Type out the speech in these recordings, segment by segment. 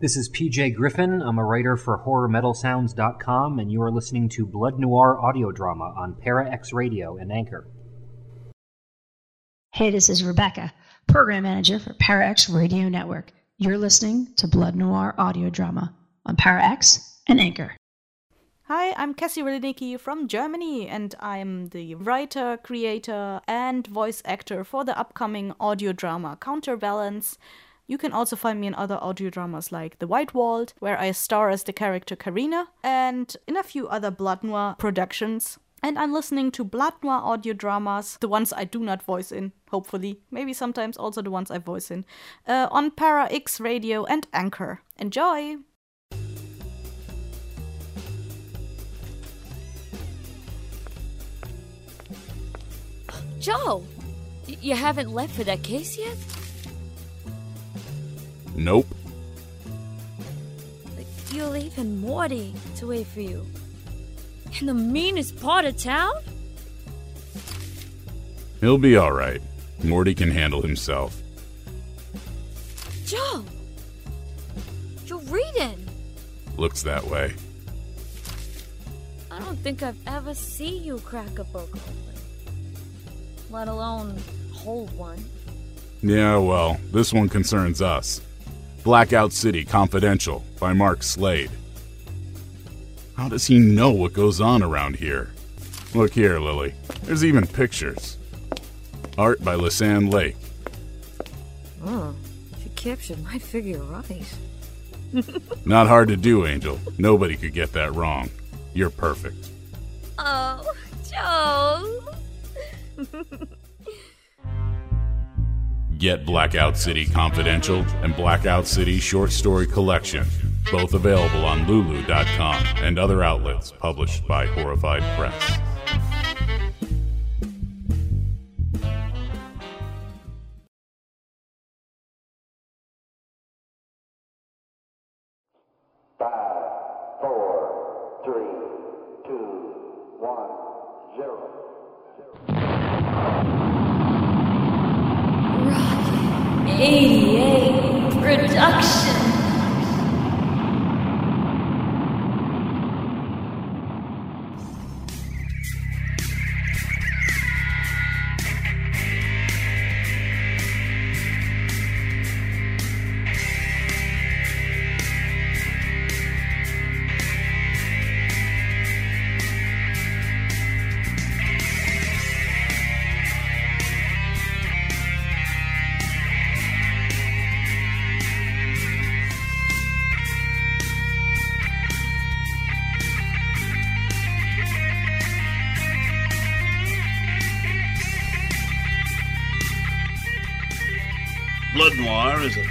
This is PJ Griffin. I'm a writer for HorrorMetalSounds.com, and you are listening to Blood Noir audio drama on Para X Radio and Anchor. Hey, this is Rebecca, Program Manager for ParaX Radio Network. You're listening to Blood Noir audio drama on ParaX and Anchor. Hi, I'm Cassie Relinicki from Germany, and I'm the writer, creator, and voice actor for the upcoming audio drama Counterbalance. You can also find me in other audio dramas like The White Walled, where I star as the character Karina, and in a few other Blood Noir productions. And I'm listening to Blood Noir audio dramas, the ones I do not voice in, hopefully. Maybe sometimes also the ones I voice in, uh, on Para X Radio and Anchor. Enjoy! Joe, you haven't left for that case yet? Nope. You're leaving Morty to wait for you. In the meanest part of town? He'll be alright. Morty can handle himself. Joe! You're reading! Looks that way. I don't think I've ever seen you crack a book open. Let alone hold one. Yeah, well, this one concerns us. Blackout City Confidential by Mark Slade. How does he know what goes on around here? Look here, Lily. There's even pictures. Art by Lisanne Lake. Oh, she captured my figure right. Not hard to do, Angel. Nobody could get that wrong. You're perfect. Oh, Joe! Get Blackout City Confidential and Blackout City Short Story Collection, both available on Lulu.com and other outlets published by Horrified Press.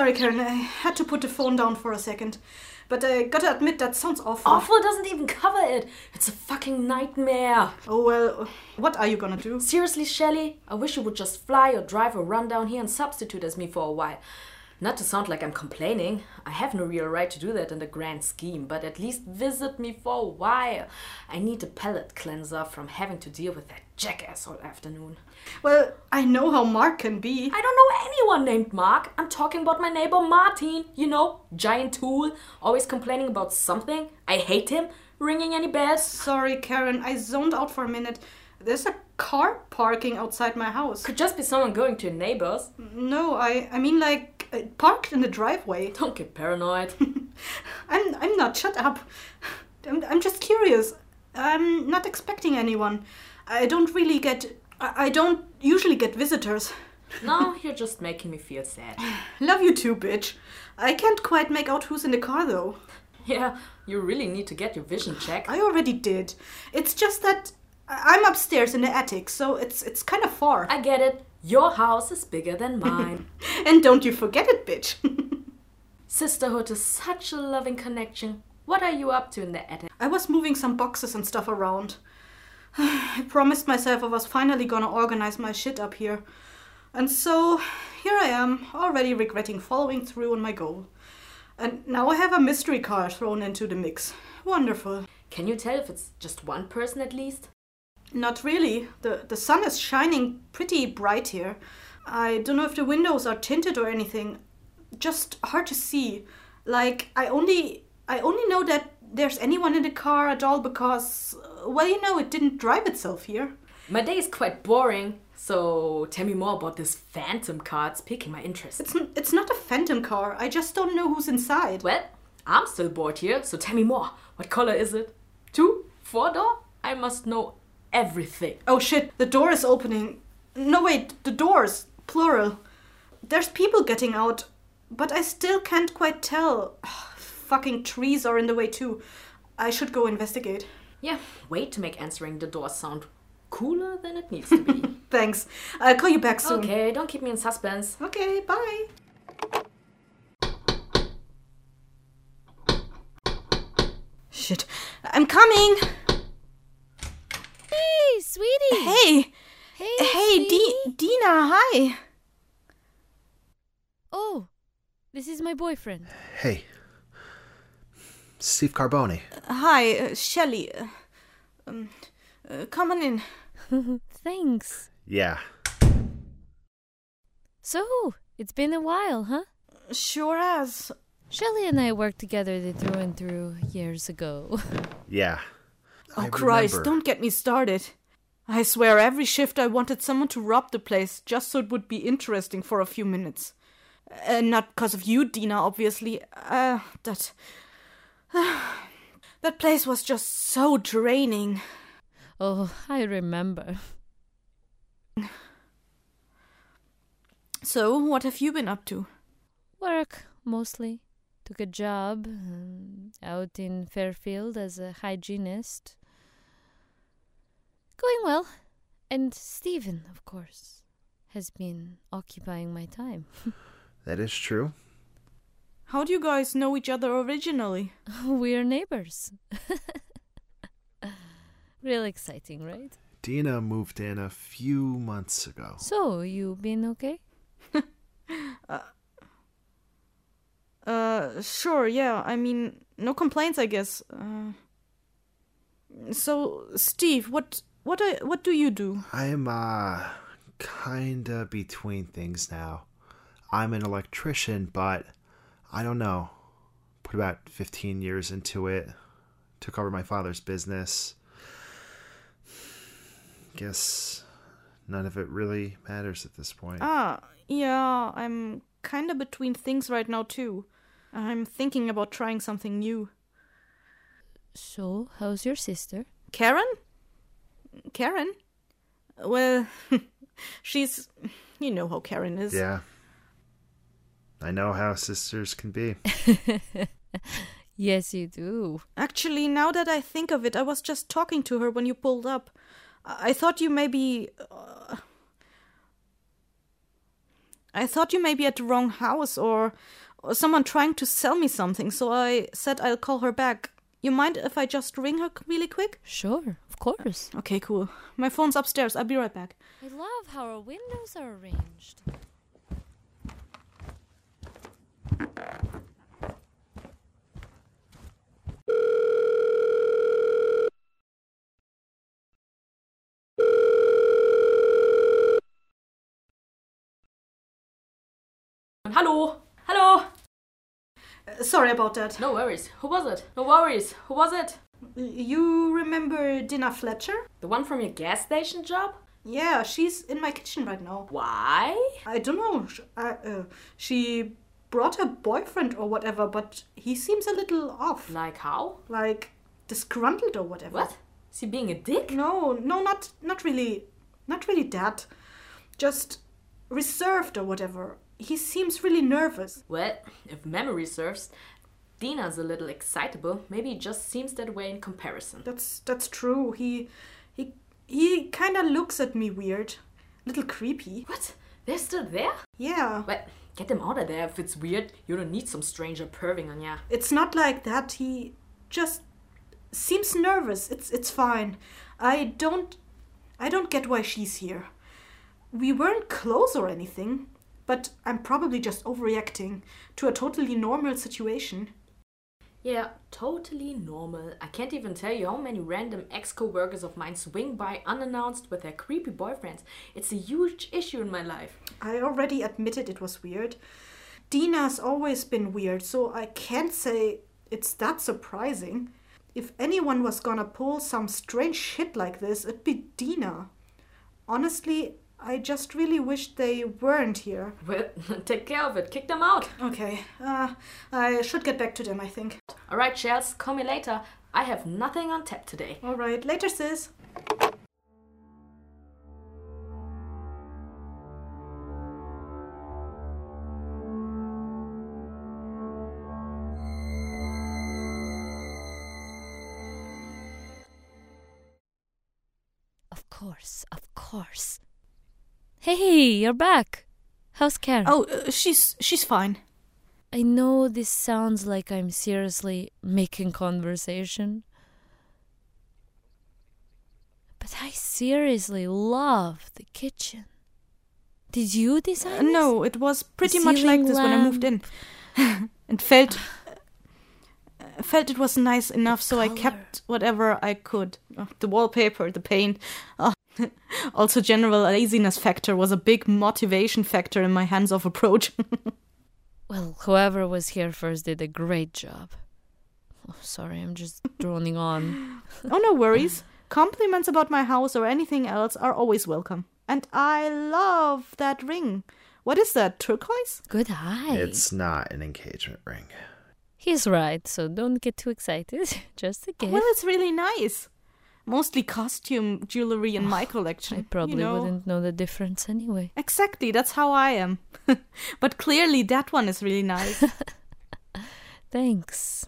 Sorry, Karen, I had to put the phone down for a second. But I gotta admit, that sounds awful. Awful doesn't even cover it. It's a fucking nightmare. Oh, well, what are you gonna do? Seriously, Shelly, I wish you would just fly or drive or run down here and substitute as me for a while. Not to sound like I'm complaining, I have no real right to do that in the grand scheme, but at least visit me for a while. I need a palate cleanser from having to deal with that jackass all afternoon. Well, I know how Mark can be. I don't know anyone named Mark. I'm talking about my neighbor Martin. You know, giant tool, always complaining about something. I hate him. Ringing any bells? Sorry, Karen, I zoned out for a minute. There's a car parking outside my house. Could just be someone going to your neighbors. No, I I mean like uh, parked in the driveway. Don't get paranoid. I'm I'm not. Shut up. I'm I'm just curious. I'm not expecting anyone. I don't really get. I, I don't usually get visitors. no, you're just making me feel sad. Love you too, bitch. I can't quite make out who's in the car though. Yeah, you really need to get your vision checked. I already did. It's just that I'm upstairs in the attic, so it's it's kind of far. I get it. Your house is bigger than mine. and don't you forget it, bitch. Sisterhood is such a loving connection. What are you up to in the attic? I was moving some boxes and stuff around. I promised myself I was finally gonna organize my shit up here. And so, here I am, already regretting following through on my goal. And now I have a mystery car thrown into the mix. Wonderful. Can you tell if it's just one person at least? Not really. The, the sun is shining pretty bright here. I don't know if the windows are tinted or anything. Just hard to see. Like, I only I only know that there's anyone in the car at all because, uh, well, you know, it didn't drive itself here. My day is quite boring, so tell me more about this phantom car. It's piquing my interest. It's, n- it's not a phantom car. I just don't know who's inside. Well, I'm still bored here, so tell me more. What color is it? Two? Four door? I must know everything. Oh shit, the door is opening. No, wait, the doors, plural. There's people getting out, but I still can't quite tell. Fucking trees are in the way too. I should go investigate. Yeah, wait to make answering the door sound cooler than it needs to be. Thanks. I'll call you back soon. okay, don't keep me in suspense. Okay, bye. Shit. I'm coming. Hey, sweetie. Hey. Hey, Hey, Di- Dina, hi. Oh, this is my boyfriend. Hey. Steve Carboni. Hi, uh, Shelly. Uh, um, uh, come on in. Thanks. Yeah. So, it's been a while, huh? Sure has. Shelley and I worked together the through and through years ago. Yeah. Oh, I Christ, remember. don't get me started. I swear, every shift I wanted someone to rob the place just so it would be interesting for a few minutes. Uh, not because of you, Dina, obviously. Uh, that. that place was just so draining. Oh, I remember. So, what have you been up to? Work, mostly. Took a job um, out in Fairfield as a hygienist. Going well. And Stephen, of course, has been occupying my time. That is true. How do you guys know each other originally? We're neighbors. Real exciting, right? Dina moved in a few months ago. So, you been okay? Uh, sure, yeah. I mean, no complaints, I guess. Uh, so, Steve, what what I, what do you do? I'm, uh, kinda between things now. I'm an electrician, but I don't know. Put about 15 years into it. Took over my father's business. Guess none of it really matters at this point. Ah, yeah, I'm kind of between things right now too. I'm thinking about trying something new. So, how's your sister? Karen? Karen? Well, she's you know how Karen is. Yeah. I know how sisters can be. Yes, you do. Actually, now that I think of it, I was just talking to her when you pulled up. I I thought you maybe. Uh, I thought you may be at the wrong house or, or someone trying to sell me something, so I said I'll call her back. You mind if I just ring her really quick? Sure, of course. Okay, cool. My phone's upstairs. I'll be right back. I love how our windows are arranged. Hello? Hello? Sorry about that. No worries. Who was it? No worries. Who was it? You remember Dina Fletcher? The one from your gas station job? Yeah, she's in my kitchen right now. Why? I don't know. I, uh, she brought her boyfriend or whatever, but he seems a little off. Like how? Like disgruntled or whatever. What? Is he being a dick? No, no, not not really. Not really that. Just reserved or whatever. He seems really nervous. Well, if memory serves, Dina's a little excitable. Maybe it just seems that way in comparison. That's that's true. He he he kind of looks at me weird. a Little creepy. What? They're still there? Yeah. Well, get them out of there if it's weird. You don't need some stranger perving on ya. It's not like that. He just seems nervous. It's it's fine. I don't I don't get why she's here. We weren't close or anything, but I'm probably just overreacting to a totally normal situation. Yeah, totally normal. I can't even tell you how many random ex co workers of mine swing by unannounced with their creepy boyfriends. It's a huge issue in my life. I already admitted it was weird. Dina's always been weird, so I can't say it's that surprising. If anyone was gonna pull some strange shit like this, it'd be Dina. Honestly, I just really wish they weren't here. Well, take care of it. Kick them out. Okay, uh, I should get back to them, I think. Alright, Shells, call me later. I have nothing on tap today. Alright, later, sis. Of course, of course. Hey, you're back. How's Karen? Oh, uh, she's she's fine. I know this sounds like I'm seriously making conversation. But I seriously love the kitchen. Did you Uh, design this? no, it was pretty The much like this when I moved in. and felt uh, felt it was nice enough, so I kept whatever I could. Uh, the wallpaper, the paint. Uh, also, general laziness factor was a big motivation factor in my hands-off approach. Well, whoever was here first did a great job. Oh, sorry, I'm just droning on. oh, no worries. Compliments about my house or anything else are always welcome. And I love that ring. What is that? Turquoise? Good eye. It's not an engagement ring. He's right, so don't get too excited. Just a gift. Well, it's really nice. Mostly costume jewelry in my collection. I probably you know. wouldn't know the difference anyway. Exactly, that's how I am. but clearly, that one is really nice. Thanks.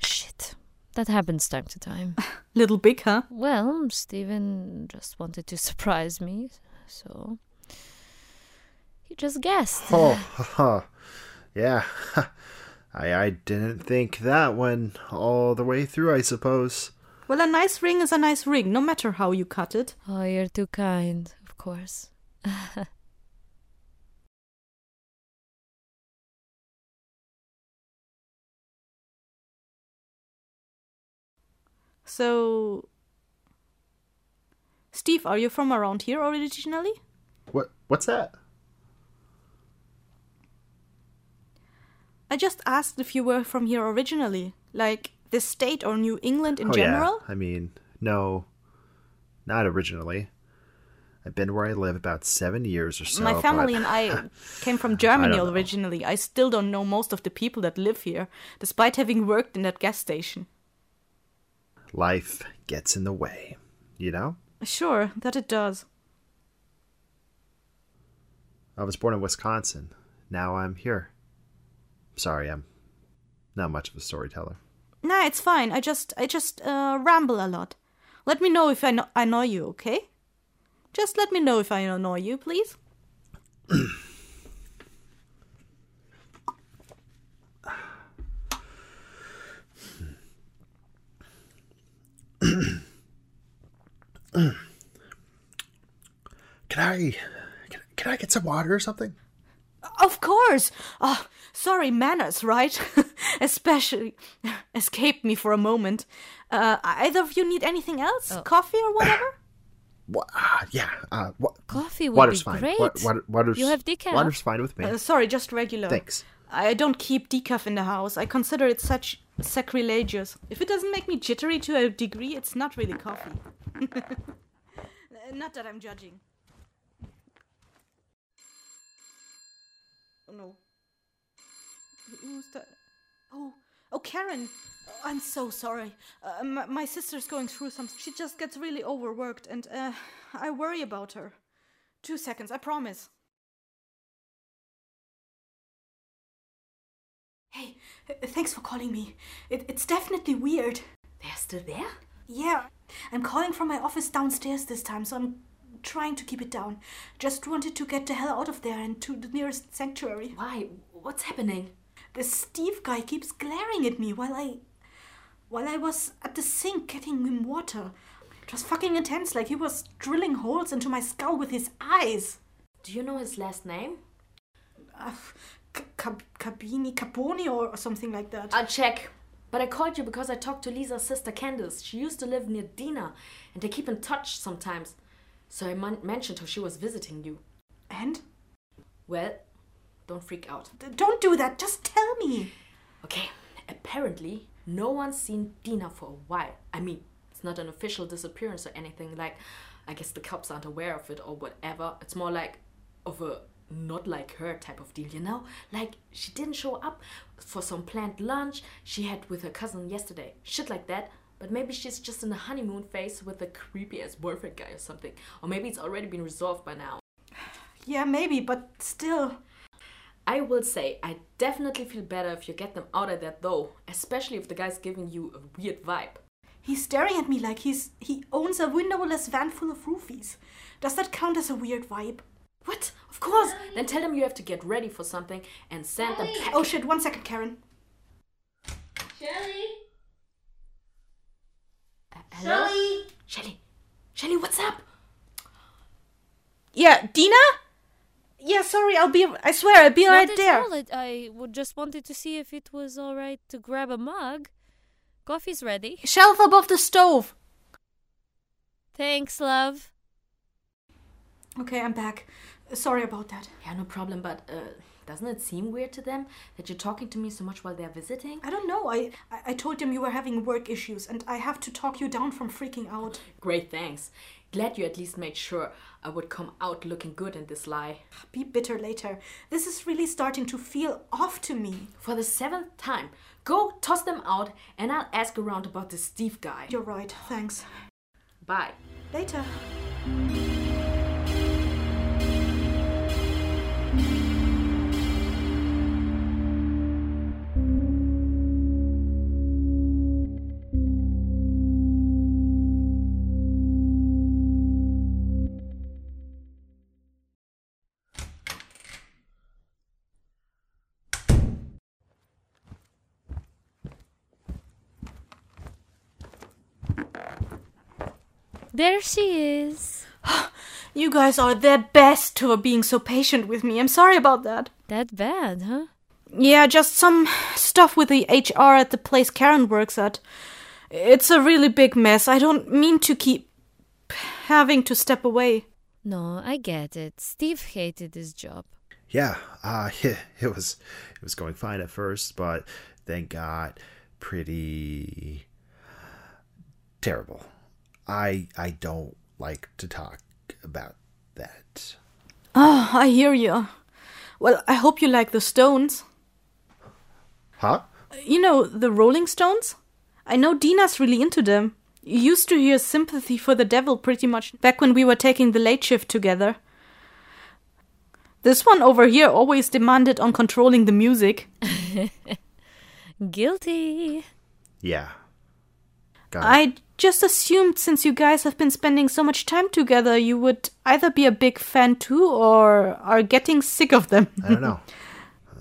Shit. That happens time to time. Little big, huh? well, Steven just wanted to surprise me, so. He just guessed. Oh, yeah. I, I didn't think that one all the way through, I suppose. Well, a nice ring is a nice ring, no matter how you cut it. Oh, you're too kind, of course. So. Steve, are you from around here originally? What? What's that? I just asked if you were from here originally. Like, this state or New England in oh, general? yeah. I mean, no, not originally. I've been where I live about seven years or so. My family but and I came from Germany don't originally. I still don't know most of the people that live here, despite having worked in that gas station. life gets in the way, you know? Sure, that it does. I was born in Wisconsin. Now I'm here. Sorry, I'm not much of a storyteller. Nah, it's fine. I just I just uh, ramble a lot. Let me know if I know I know you, okay? Just let me know if I annoy you, please. Can I can, can I get some water or something? Of course. Oh, sorry, manners, right? Especially escaped me for a moment. Uh, either of you need anything else? Coffee or whatever? Wa- ah, yeah. Uh, wa- Coffee would water's be fine. great. Wa- water, water's, You have decaf? Water's fine with me. Uh, sorry, just regular. Thanks. I don't keep decaf in the house. I consider it such sacrilegious. If it doesn't make me jittery to a degree, it's not really coffee. Uh, not that I'm judging. Oh no. Who's that? Oh, oh, Karen. Oh, I'm so sorry. Uh, my, my sister's going through some. She just gets really overworked, and uh, I worry about her. Two seconds, I promise. Hey, uh, thanks for calling me. It, it's definitely weird. They're still there? Yeah, I'm calling from my office downstairs this time, so I'm trying to keep it down. Just wanted to get the hell out of there and to the nearest sanctuary. Why? What's happening? The Steve guy keeps glaring at me while I. while I was at the sink getting him water. It was fucking intense, like he was drilling holes into my skull with his eyes. Do you know his last name? Uh, Cabini, Caponi, or something like that. I'll check. But I called you because I talked to Lisa's sister Candace. She used to live near Dina, and they keep in touch sometimes. So I mentioned how she was visiting you. and? Well, don't freak out. D- Don't do that, just tell me. Okay, apparently, no one's seen Dina for a while. I mean, it's not an official disappearance or anything. Like, I guess the cops aren't aware of it or whatever. It's more like of a not like her type of deal, you know? Like, she didn't show up for some planned lunch she had with her cousin yesterday. Shit like that. But maybe she's just in a honeymoon phase with a creepy ass boyfriend guy or something. Or maybe it's already been resolved by now. Yeah, maybe, but still. I will say, I definitely feel better if you get them out of there though, especially if the guy's giving you a weird vibe. He's staring at me like he's he owns a windowless van full of roofies. Does that count as a weird vibe? What? Of course! Then tell them you have to get ready for something and send them back. Oh shit, one second, Karen. Shelly? Hello? Shelly? Shelly, what's up? Yeah, Dina? Yeah, sorry, I'll be I swear I'll be Not right at there. all. I would just wanted to see if it was all right to grab a mug. Coffee's ready. Shelf above the stove. Thanks, love. Okay, I'm back. Sorry about that. Yeah, no problem, but uh, doesn't it seem weird to them that you're talking to me so much while they're visiting? I don't know. I, I I told them you were having work issues and I have to talk you down from freaking out. Great, thanks. Glad you at least made sure I would come out looking good in this lie. Be bitter later. This is really starting to feel off to me. For the seventh time, go toss them out and I'll ask around about this Steve guy. You're right. Thanks. Bye. Later. There she is. You guys are the best for being so patient with me. I'm sorry about that. That bad, huh? Yeah, just some stuff with the HR at the place Karen works at. It's a really big mess. I don't mean to keep having to step away. No, I get it. Steve hated his job. Yeah, uh, it, it was it was going fine at first, but then got pretty terrible. I I don't like to talk about that. Oh, I hear you. Well, I hope you like the Stones. Huh? You know, the Rolling Stones? I know Dina's really into them. You used to hear Sympathy for the Devil pretty much back when we were taking the late shift together. This one over here always demanded on controlling the music. Guilty. Yeah. Got it. I just assumed since you guys have been spending so much time together, you would either be a big fan too or are getting sick of them. I don't know.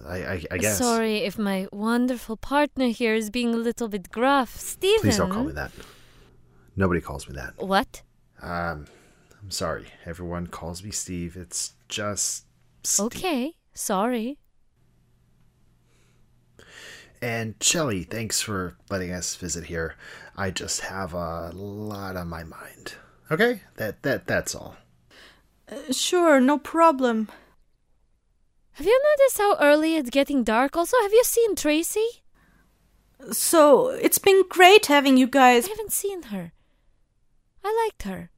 I, I, I guess. Sorry if my wonderful partner here is being a little bit gruff. Steven. Please don't call me that. Nobody calls me that. What? Um, I'm sorry. Everyone calls me Steve. It's just. Steve. Okay, sorry. And Shelly, thanks for letting us visit here. I just have a lot on my mind. Okay, that that that's all. Uh, sure, no problem. Have you noticed how early it's getting dark? Also, have you seen Tracy? So, it's been great having you guys. I haven't seen her. I liked her.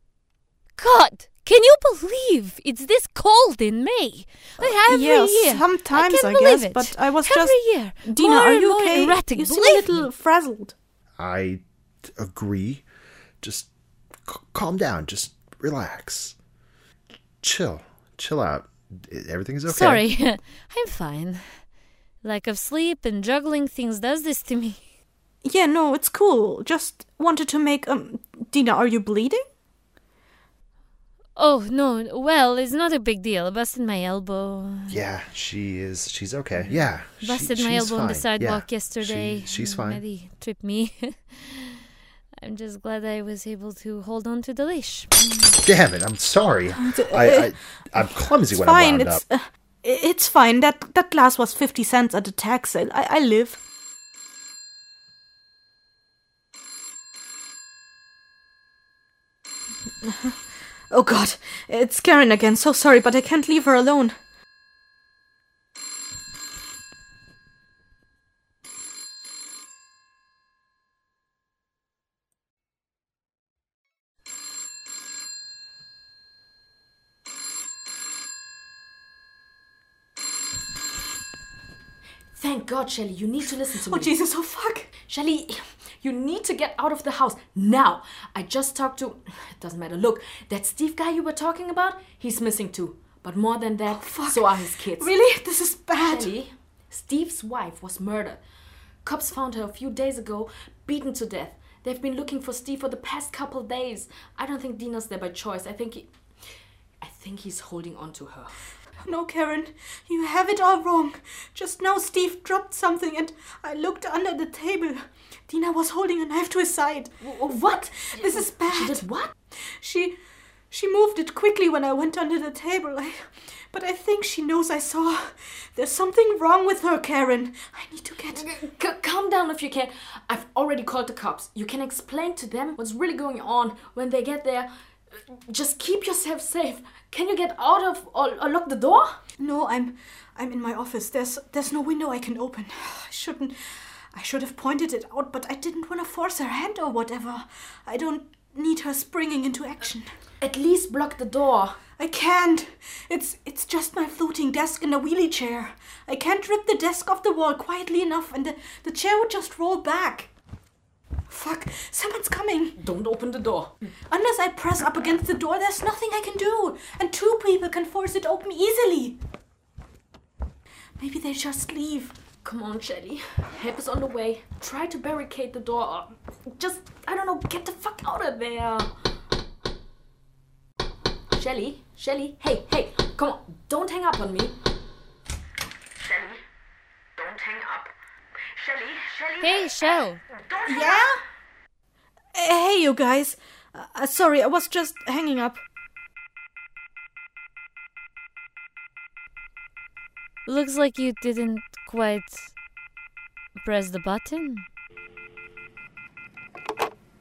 God, can you believe it's this cold in May? Like every yes, year. sometimes I, I, can't guess, believe it. but I was every just. year. Dina, more are you more okay? Erratic. You seem a little me. frazzled. I agree. Just c- calm down. Just relax. Chill. Chill out. Everything's okay. Sorry, I'm fine. Lack of sleep and juggling things does this to me. Yeah, no, it's cool. Just wanted to make um. Dina, are you bleeding? Oh no, well, it's not a big deal. I busted my elbow. Yeah, she is. She's okay. Yeah. she- Busted my she's elbow on the fine. sidewalk Yeah, yesterday. she- she's and fine. Maddie tripped me. I'm just glad I was able to hold on to the leash. Damn it! I'm sorry. I, I I'm clumsy It's when fine. I'm wound It's up. uh, i- it's fine. That that glass was fifty cents at the tax sale. I, I live. Oh God, it's Karen again. So sorry, but I can't leave her alone. Thank God, Shelly, you need to listen to oh, me. Oh. Jesus! Oh fuck! Shelly, you need to get out of the house now. I just talked to. It doesn't matter. Look, that Steve guy you were talking about, he's missing too. But more than that, oh, so are his kids. Really? This is bad. Shelly, Steve's wife was murdered. Cops found her a few days ago, beaten to death. They've been looking for Steve for the past couple days. I don't think Dina's there by choice. I think he. I think he's holding on to her. No, Karen, you have it all wrong. Just now, Steve dropped something, and I looked under the table. Dina was holding a knife to his side. What? This is bad. She did what? She, she moved it quickly when I went under the table. I, but I think she knows I saw. There's something wrong with her, Karen. I need to get. C- calm down if you can. I've already called the cops. You can explain to them what's really going on when they get there. Just keep yourself safe. Can you get out of or, or lock the door? No, I'm, I'm in my office. There's, there's no window I can open. I shouldn't. I should have pointed it out, but I didn't want to force her hand or whatever. I don't need her springing into action. At least block the door. I can't. It's it's just my floating desk and a wheelie chair. I can't rip the desk off the wall quietly enough, and the, the chair would just roll back. Fuck! Someone's coming. Don't open the door. Unless I press up against the door, there's nothing I can do, and two people can force it open easily. Maybe they just leave. Come on, Shelly. Help is on the way. Try to barricade the door. Just, I don't know, get the fuck out of there. Shelly, Shelly, hey, hey, come on, don't hang up on me. Shelly, don't hang up. Shelly, Shelly. Hey, Shell. Yeah? Uh, Hey, you guys. Uh, uh, sorry, I was just hanging up. Looks like you didn't quite press the button.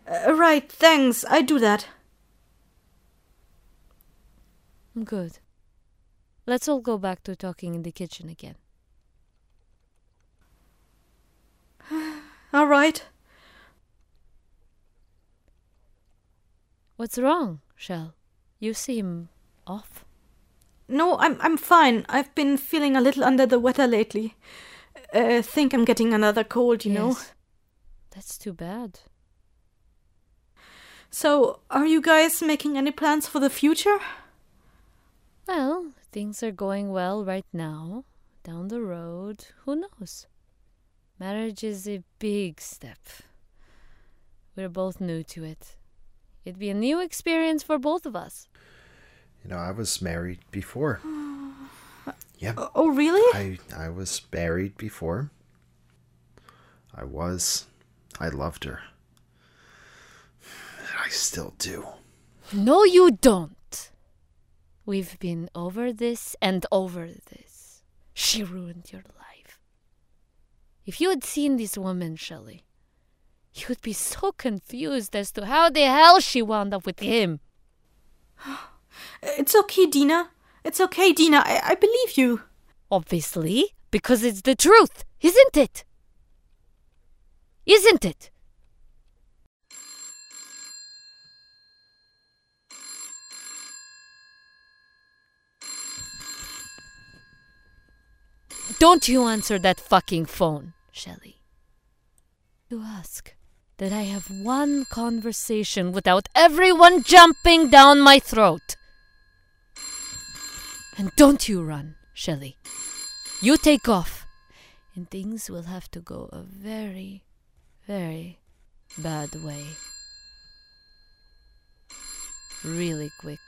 Uh, right, thanks. I do that. Good. Let's all go back to talking in the kitchen again. All right. What's wrong, Shell? You seem off. No, I'm I'm fine. I've been feeling a little under the weather lately. Uh, think I'm getting another cold, you know. Yes. That's too bad. So, are you guys making any plans for the future? Well, things are going well right now. Down the road, who knows? Marriage is a big step. We're both new to it. It'd be a new experience for both of us. You know, I was married before. Yeah. Oh, oh, really? I I was married before. I was. I loved her. I still do. No, you don't. We've been over this and over this. She ruined your life. If you had seen this woman, Shelley, you would be so confused as to how the hell she wound up with him. It's okay, Dina. It's okay, Dina. I, I believe you. Obviously, because it's the truth, isn't it? Isn't it? Don't you answer that fucking phone, Shelley. You ask that I have one conversation without everyone jumping down my throat. And don't you run, Shelley. You take off, and things will have to go a very, very bad way. Really quick.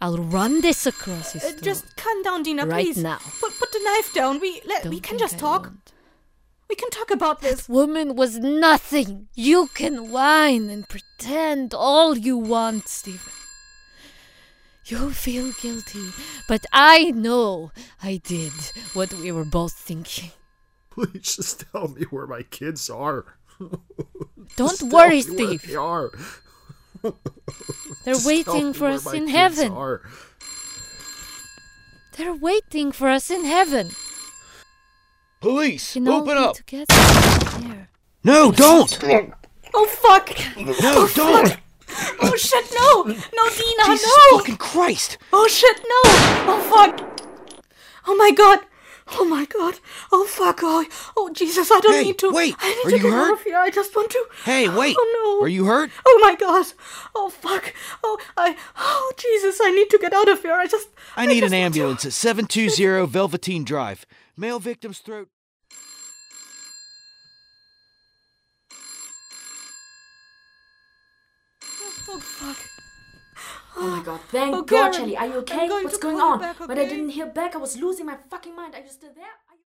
I'll run this across his Uh, throat. just calm down, Dina, Right please. now. Put, put the knife down. We let, we can just talk. Won't. We can talk about this. Woman was nothing. You can whine and pretend all you want, Stephen. You feel guilty, but I know I did what we were both thinking. Please just tell me where my kids are. Don't Just tell worry, me where Steve. They are. They're Just tell waiting me for where us my in kids heaven. are. They're waiting for us in heaven. Police, You know, open up. No, don't. Oh fuck! No, oh, don't. Oh shit! No! No, Dina! Jesus no! fucking Christ. Oh shit! No! Oh fuck! Oh my god! Oh my god! Oh fuck! Oh, oh Jesus! I don't Hey, need to. wait, I need are to you get out hurt? of here. I just want to. Hey, oh, wait. Oh no! Are you hurt? Oh my god! Oh fuck! Oh I! Oh Jesus! I need to get out of here. I just. I need just an want to- ambulance at 720 Velveteen Drive. Male victim's throat. Oh my god, thank Oh, God, Karen, Shelly. Are you okay? going What's going on? back, But I didn't hear back. I was losing my fucking mind. Are you still there? Are you-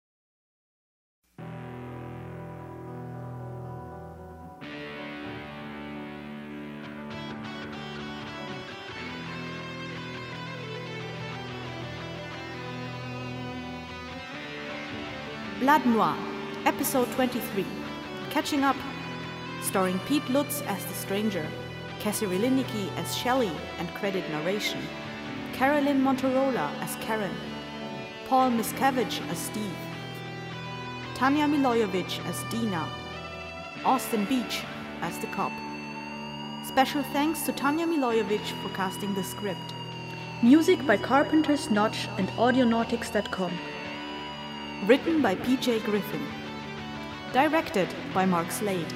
Blood Noir, Episode 23 Catching Up, starring Pete Lutz as the stranger, Cassie Relinicki as Shelley and credit narration, Carolyn Monterola as Karen, Paul Miscavige as Steve, Tanya Milojevic as Dina, Austin Beach as the cop. Special thanks to Tanya Milojevic for casting the script. Music by Carpenter's Notch and Audionautix.com. Written by PJ Griffin. Directed by Mark Slade.